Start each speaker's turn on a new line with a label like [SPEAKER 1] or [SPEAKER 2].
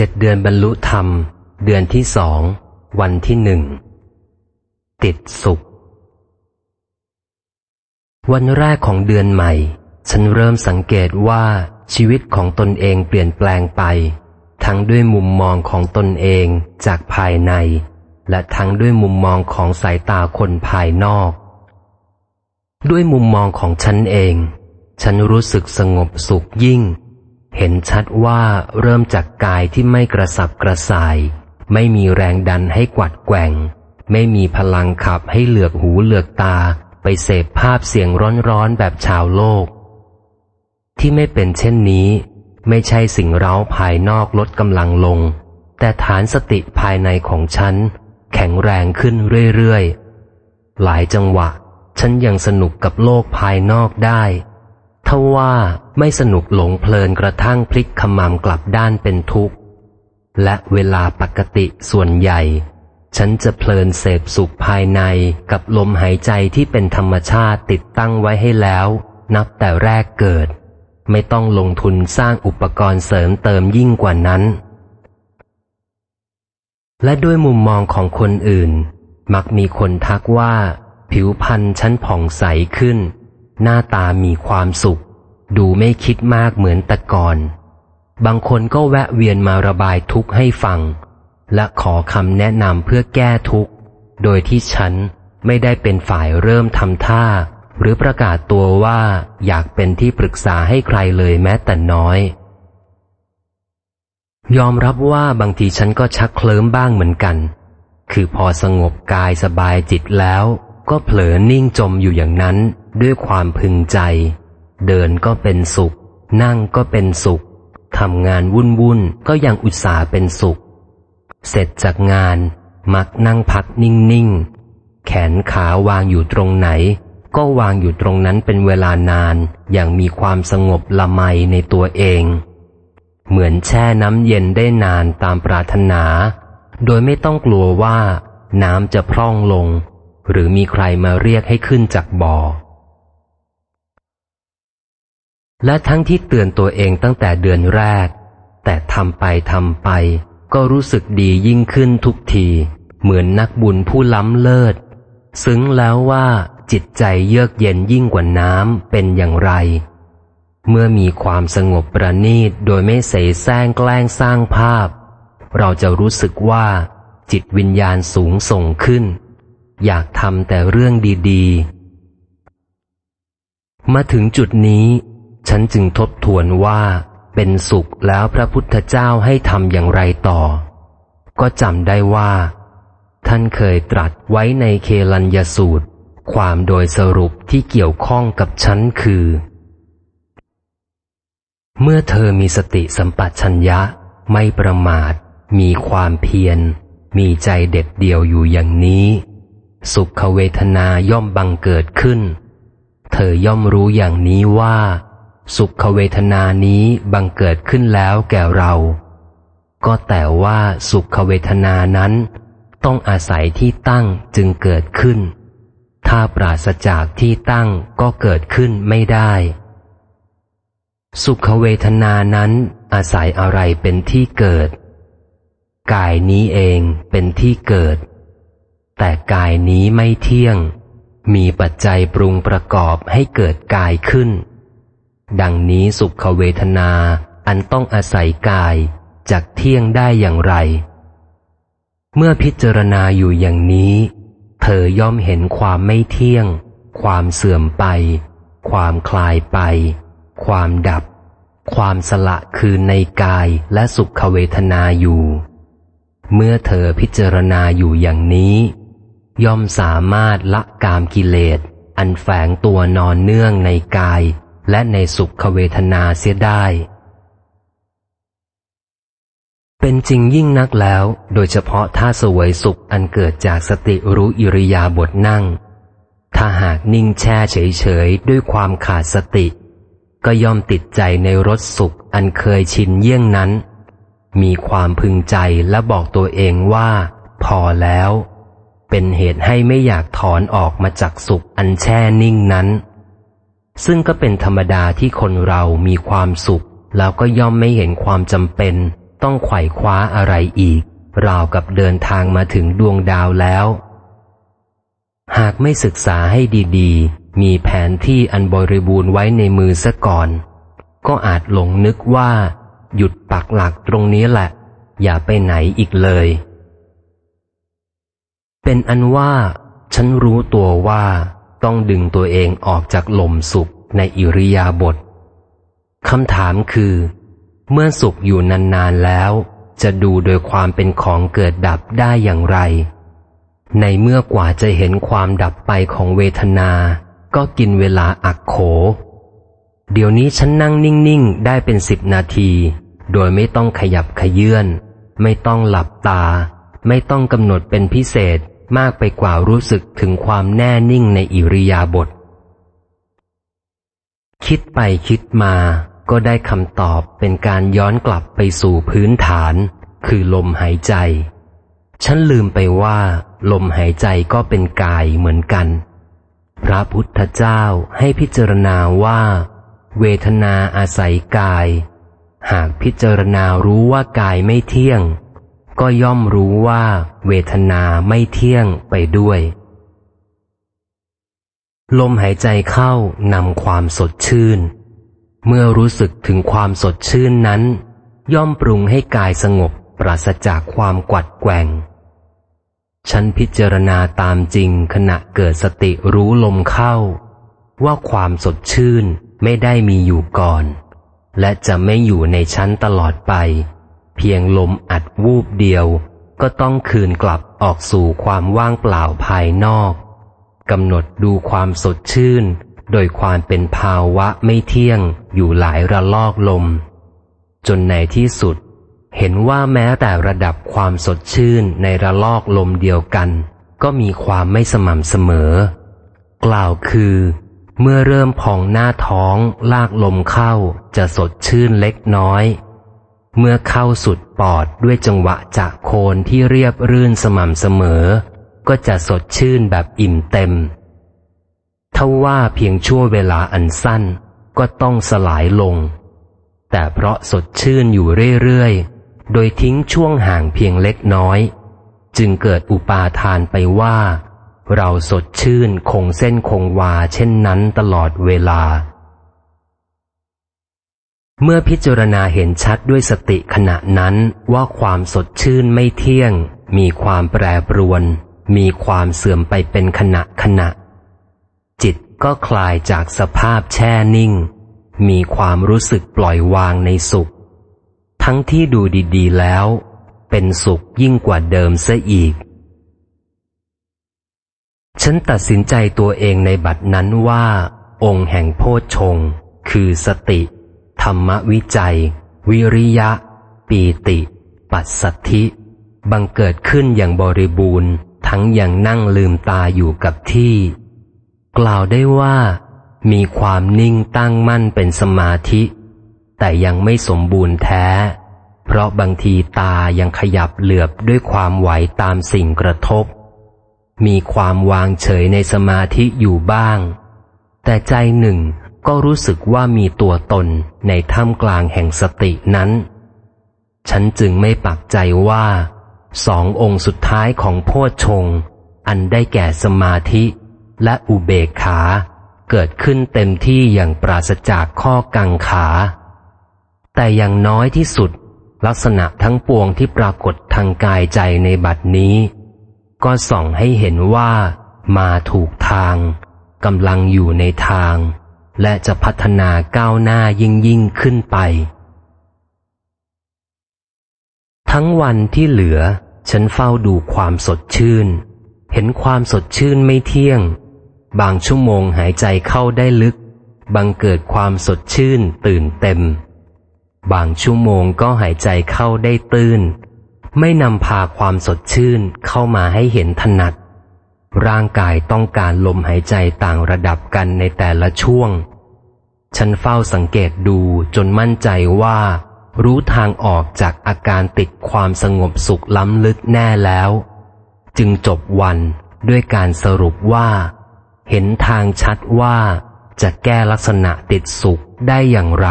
[SPEAKER 1] เจ็ดเดือนบรรลุธรรม เดือนที่สอง วันที่หนึ่ง ติดสุข วันแรกของเดือนใหม่ ฉันเริ่มสังเกตว่าชีวิตของตนเองเปลี่ยนแปลงไป ทั้งด้วยมุมมองของตนเองจากภายใน และทั้งด้วยมุมมองของสายตาคนภายนอก ด้วยมุมมองของฉันเอง ฉันรู้สึกสงบสุขยิ่ง เห็นชัดว่าเริ่มจากกายที่ไม่กระสับกระส่าย ไม่มีแรงดันให้กวัดแกว่ง ไม่มีพลังขับให้เหลือกหูเหลือกตา ไปเสพภาพเสียงร้อนๆแบบชาวโลก ที่ไม่เป็นเช่นนี้ ไม่ใช่สิ่งเร้าภายนอกลดกำลังลง แต่ฐานสติภายในของฉัน แข็งแรงขึ้นเรื่อยๆ หลายจังหวะ ฉันยังสนุกกับโลกภายนอกได้ ทว่าไม่สนุกหลงเพลินกระทั่งพลิกขมำกลับด้านเป็นทุกข์ และเวลาปกติส่วนใหญ่ ฉันจะเพลินเสพสุขภายในกับลมหายใจที่เป็นธรรมชาติติดตั้งไว้ให้แล้ว นับแต่แรกเกิด ไม่ต้องลงทุนสร้างอุปกรณ์เสริมเติมยิ่งกว่านั้น และด้วยมุมมองของคนอื่น มักมีคนทักว่า ผิวพรรณฉันผ่องใสขึ้น หน้าตามีความสุข ดูไม่คิดมากเหมือนแต่ก่อน บางคนก็แวะเวียนมาระบายทุกข์ให้ฟัง และขอคำแนะนำเพื่อแก้ทุกข์ โดยที่ฉันไม่ได้เป็นฝ่ายเริ่มทำท่า หรือประกาศตัวว่าอยากเป็นที่ปรึกษาให้ใครเลยแม้แต่น้อย ยอมรับว่าบางทีฉันก็ชักเคลิ้มบ้างเหมือนกัน คือพอสงบกายสบายจิตแล้ว ก็เผลอนิ่งจมอยู่อย่างนั้น ด้วยความพึงใจ เดินก็เป็นสุข นั่งก็เป็นสุขทำงานวุ่นวุ่นก็ยังอุตส่าห์เป็นสุข เสร็จจากงานมักนั่งพักนิ่งๆ แขนขาวางอยู่ตรงไหน ก็วางอยู่ตรงนั้นเป็นเวลานาน อย่างมีความสงบละไมในตัวเอง เหมือนแช่น้ำเย็นได้นานตามปรารถนา โดยไม่ต้องกลัวว่า น้ำจะพร่องลง หรือมีใครมาเรียกให้ขึ้นจากบ่อ และทั้งที่เตือนตัวเองตั้งแต่เดือนแรก แต่ทำไปทำไป ก็รู้สึกดียิ่งขึ้นทุกที เหมือนนักบุญผู้ล้ำเลิศ ซึ้งแล้วว่าจิตใจเยือกเย็นยิ่งกว่าน้ำเป็นอย่างไร เมื่อมีความสงบประณีตโดยไม่เสแสร้งแกล้งสร้างภาพ เราจะรู้สึกว่า จิตวิญญาณสูงส่งขึ้น อยากทำแต่เรื่องดี ๆ มาถึงจุดนี้ ฉันจึงทบทวนว่าเป็นสุขแล้วพระพุทธเจ้าให้ทำอย่างไรต่อ ก็จำได้ว่า ท่านเคยตรัสไว้ในเคลัญยสูตร ความโดยสรุปที่เกี่ยวข้องกับฉันคือ เมื่อเธอมีสติสัมปชัญญะ ไม่ประมาท มีความเพียร มีใจเด็ดเดี่ยวอยู่อย่างนี้ สุขเวทนาย่อมบังเกิดขึ้น เธอย่อมรู้อย่างนี้ว่า สุขเวทนานี้บังเกิดขึ้นแล้วแก่เรา ก็แต่ว่าสุขเวทนานั้น ต้องอาศัยที่ตั้งจึงเกิดขึ้น ถ้าปราศจากที่ตั้งก็เกิดขึ้นไม่ได้ สุขเวทนานั้นอาศัยอะไรเป็นที่เกิด กายนี้เองเป็นที่เกิด แต่กายนี้ไม่เที่ยง มีปัจจัยปรุงประกอบให้เกิดกายขึ้น ดังนี้สุขเวทนาอันต้องอาศัยกายจากเที่ยงได้อย่างไร เมื่อพิจารณาอยู่อย่างนี้ เธอย่อมเห็นความไม่เที่ยง ความเสื่อมไป ความคลายไป ความดับ ความสละคือในกายและสุขเวทนาอยู่ เมื่อเธอพิจารณาอยู่อย่างนี้ ย่อมสามารถละกามกิเลสอันแฝงตัวนอนเนื่องในกาย และในสุขเวทนาเสียได้ เป็นจริงยิ่งนักแล้ว โดยเฉพาะถ้าสวยสุขอันเกิดจากสติรู้อิริยาบถนั่ง ถ้าหากนิ่งแช่เฉยๆ ด้วยความขาดสติ ก็ย่อมติดใจในรสสุขอันเคยชินเยี่ยงนั้น มีความพึงใจและบอกตัวเองว่า พอแล้ว เป็นเหตุให้ไม่อยากถอนออกมาจากสุขอันแช่นิ่งนั้น ซึ่งก็เป็นธรรมดาที่คนเรามีความสุข แล้วก็ย่อมไม่เห็นความจำเป็น ต้องไขว่คว้าอะไรอีก ราวกับเดินทางมาถึงดวงดาวแล้ว หากไม่ศึกษาให้ดีๆ มีแผนที่อันบริบูรณ์ไว้ในมือซะก่อน ก็อาจหลงนึกว่า หยุดปักหลักตรงนี้แหละ อย่าไปไหนอีกเลย เป็นอันว่า ฉันรู้ตัวว่า ต้องดึงตัวเองออกจากลมสุขในอิริยาบถคำถามคือ เมื่อสุขอยู่นานๆแล้ว จะดูโดยความเป็นของเกิดดับได้อย่างไร ในเมื่อกว่าจะเห็นความดับไปของเวทนา ก็กินเวลาอักโข เดี๋ยวนี้ฉันนั่งนิ่งๆ ได้เป็นสิบนาที โดยไม่ต้องขยับขยื่นไม่ต้องหลับตา ไม่ต้องกำหนดเป็นพิเศษ มากไปกว่ารู้สึกถึงความแน่นิ่งในอิริยาบถคิดไปคิดมาก็ได้คำตอบเป็นการย้อนกลับไปสู่พื้นฐาน คือลมหายใจ ฉันลืมไปว่า ลมหายใจก็เป็นกายเหมือนกัน พระพุทธเจ้าให้พิจารณาว่า เวทนาอาศัยกาย หากพิจารณารู้ว่ากายไม่เที่ยง ก็ย่อมรู้ว่าเวทนาไม่เที่ยงไปด้วย ลมหายใจเข้านำความสดชื่น เมื่อรู้สึกถึงความสดชื่นนั้น ย่อมปรุงให้กายสงบปราศจากความกวัดแกว่ง ฉันพิจารณาตามจริงขณะเกิดสติรู้ลมเข้า ว่าความสดชื่นไม่ได้มีอยู่ก่อน และจะไม่อยู่ในชั้นตลอดไป เพียงลมอัดวูบเดียว ก็ต้องคืนกลับออกสู่ความว่างเปล่าภายนอกกำหนดดูความสดชื่น โดยความเป็นภาวะไม่เที่ยงอยู่หลายระลอกลม จนในที่สุด เห็นว่าแม้แต่ระดับความสดชื่นในระลอกลมเดียวกัน ก็มีความไม่สม่ำเสมอ กล่าวคือเมื่อเริ่มพองหน้าท้องลากลมเข้าจะสดชื่นเล็กน้อย เมื่อเข้าสุดปอดด้วยจังหวะจากโคนที่เรียบรื่นสม่ำเสมอ ก็จะสดชื่นแบบอิ่มเต็มถ้าว่าเพียงชั่วเวลาอันสั้นก็ต้องสลายลง แต่เพราะสดชื่นอยู่เรื่อยๆ โดยทิ้งช่วงห่างเพียงเล็กน้อย จึงเกิดอุปาทานไปว่า เราสดชื่นคงเส้นคงวาเช่นนั้นตลอดเวลา เมื่อพิจารณาเห็นชัดด้วยสติขณะนั้นว่าความสดชื่นไม่เที่ยง มีความแปรปรวน มีความเสื่อมไปเป็นขณะขณะ จิตก็คลายจากสภาพแช่นิ่ง มีความรู้สึกปล่อยวางในสุข ทั้งที่ดูดีๆแล้ว เป็นสุขยิ่งกว่าเดิมซะอีก ฉันตัดสินใจตัวเองในบัดนั้นว่า องค์แห่งโพชฌงคือสติ ธรรมวิจัย วิริยะ ปีติ ปัสสัทธิ บังเกิดขึ้นอย่างบริบูรณ์ ทั้งอย่างนั่งลืมตาอยู่กับที่ กล่าวได้ว่า มีความนิ่งตั้งมั่นเป็นสมาธิ แต่ยังไม่สมบูรณ์แท้ เพราะบางทีตายังขยับเหลือบด้วยความไหวตามสิ่งกระทบ มีความวางเฉยในสมาธิอยู่บ้าง แต่ใจหนึ่ง ก็รู้สึกว่ามีตัวตนในถ้ำกลางแห่งสตินั้น ฉันจึงไม่ปักใจว่า สององค์สุดท้ายของโพชง อันได้แก่สมาธิและอุเบกขา เกิดขึ้นเต็มที่อย่างปราศจากข้อกังขา แต่อย่างน้อยที่สุด ลักษณะทั้งปวงที่ปรากฏทางกายใจในบัดนี้ ก็ส่องให้เห็นว่า มาถูกทางกำลังอยู่ในทาง และจะพัฒนาก้าวหน้ายิ่งยิ่งขึ้นไป ทั้งวันที่เหลือ ฉันเฝ้าดูความสดชื่น เห็นความสดชื่นไม่เที่ยง บางชั่วโมงหายใจเข้าได้ลึก บังเกิดความสดชื่นตื่นเต็ม บางชั่วโมงก็หายใจเข้าได้ตื้น ไม่นำพาความสดชื่นเข้ามาให้เห็นถนัด ร่างกายต้องการลมหายใจต่างระดับกันในแต่ละช่วง ฉันเฝ้าสังเกตดูจนมั่นใจว่า รู้ทางออกจากอาการติดความสงบสุขล้ำลึกแน่แล้ว จึงจบวันด้วยการสรุปว่า เห็นทางชัดว่าจะแก้ลักษณะติดสุขได้อย่างไร